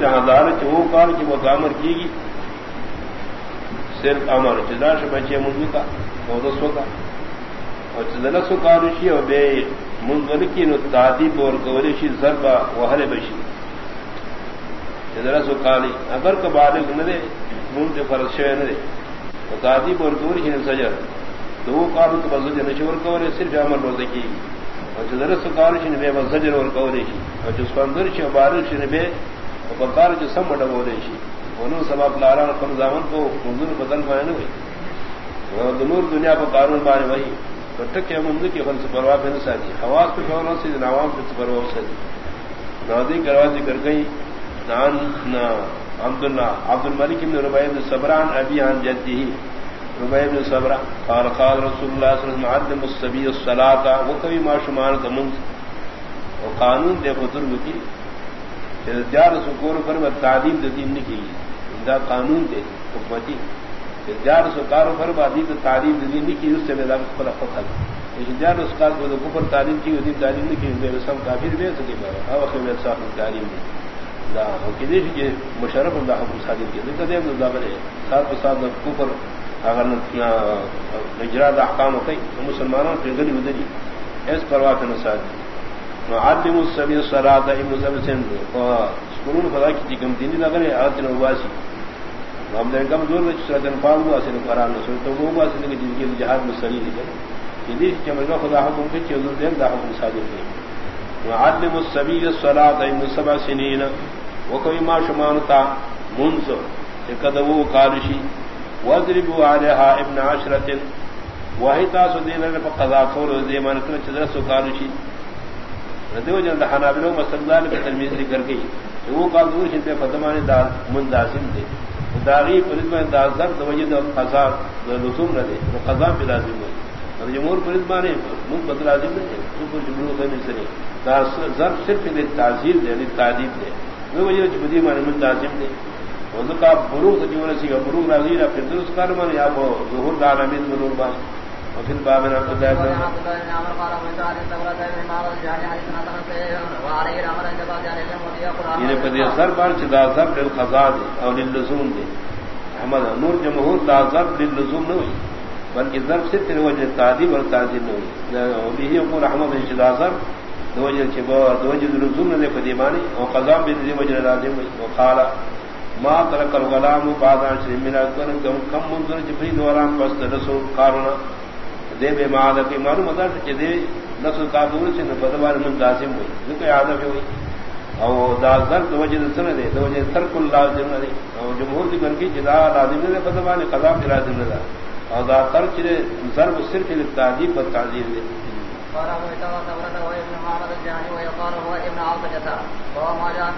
جہاں وہ کار کی وہ کامر کی گی۔ صرف امر جدا سے بچے منگو کا دسو کا۔ اور چدلس کارشی اور بے منگل کی نو تعدیب اور گورشی ضربا وہ ہر بشی۔ چدرس کالی اگر کبالغ نہ دے من کے فرض فرش نہ دے۔ تو تعدیب اور گورشی نے سجر۔ دو کارو تو بزر نشور کورے صرف امر روزے کی۔ اور چدرس کارشی نے بے بزر اور کوریشی اور جس کو اندر سے بارش نے بے بکار جو سم بڑا بولے شی انہوں سبب لارا کم زامن کو منظور بدل پائے نا ہوئی دنور دنیا پر قانون بارے وہی بٹک کے منظور کی فن سے پرواہ پہ نہ ساتھی حواس پہ کھولوں سے نوام پہ پرواہ سے نوازی کروازی کر گئی۔ نان عبد اللہ عبد الملک ابن ربیع بن صبران ابی عن جدی۔ ہی ربیع بن صبرا قال قال رسول اللہ صلی اللہ علیہ وسلم، عدم السبی الصلاة وہ کبھی معشمان کا منظر وہ قانون دے بزرگ کی جار سکور پر میں تعلیم دین نہیں کی دا قانون دے حکمتی جار سکار پر بادی تو تعلیم دین نہیں کی اس سے میرا بڑا فخر لیکن جار سکار کو تو اوپر تعلیم کی ہوتی تعلیم نہیں کی میرے سب کافر بھی سکے گا ہر وقت میرے ساتھ تعلیم دی دا کدی کہ مشرف اللہ حکم صادق کی ذکر دے دا بڑے ساتھ ساتھ اوپر اگر نجرا دا احکام ہوئی مسلمانوں کے گلی ادری اس پرواہ کے نسات معلم السبی الصلاة ابن سبی سند سکرون خدا کی چکم دینی لگنے آتن اواسی ہم نے کم زور میں سرطن پاک ہوا سن قرآن نسل تو وہ ہوا سن کہ جن کے جہاد میں سری لگے یہ کہ مرگا خدا حکم کے چیزوں دین دا حکم صادق دے معلم السبی الصلاة ابن سبع سنین وکوی ما شمانتا منز اکدو کارشی وضربو علیہا ابن عشرت وحی تاسو دینا پا قضا کور دیمان کنا چدرسو کارشی ندیو جن دہانا بلو مسلمان کی ترمیز ذکر گئی. وہ کال دور شنتے فتمانی دار من داسم دے. داغی پرد میں دازر دوجد خزار لزوم نہ دے. وہ خزاں پہ لازم ہوئی اور جمہور پرد مانے من بد لازم نہیں ہے. تو جمہور کرنے سے ضرب صرف دے تعزیر دے تعلیم دے. وہ وجہ بدی مانے من داسم دے. وہ کا بروغ جو سی بروغ راضی رہا پھر درست کر مانے آپ ظہور دارمین بروغ بات وفي الباب من عبد الله بن یہ پدی اثر بار چدا ضرب للقضاء او للزوم دے۔ احمد نور جمهور دا ضرب للزوم نہ ہوئی بلکہ ضرب سے تیرے وجہ تعذیب اور نہ ہوئی۔ وہ بھی اپور احمد چدا ضرب دو وجہ چھ دو وجہ للزوم نہ پدی مانی او قضاء بھی دی وجہ لازم ہوئی۔ وقال ما ترك الغلام بعد عشر من اكثر كم منذر جبريل ورام بس رسول قارنا دے بے معاد کی معلوم ہے کہ دے نسل کا دور سے بدوار من لازم ہوئی ذکر عادت ہوئی۔ او دا درد وجہ سن دے دو وجہ ترک لازم دے او جمہور ذکر کی جدا لازم دے بدوار قضا کی لازم دے او دا ترک دے ضرب صرف للتعذیب پر تعذیب دے قال ابو ابن معرض الجاني ويقال هو ابن عوف جتا وهو ما جاء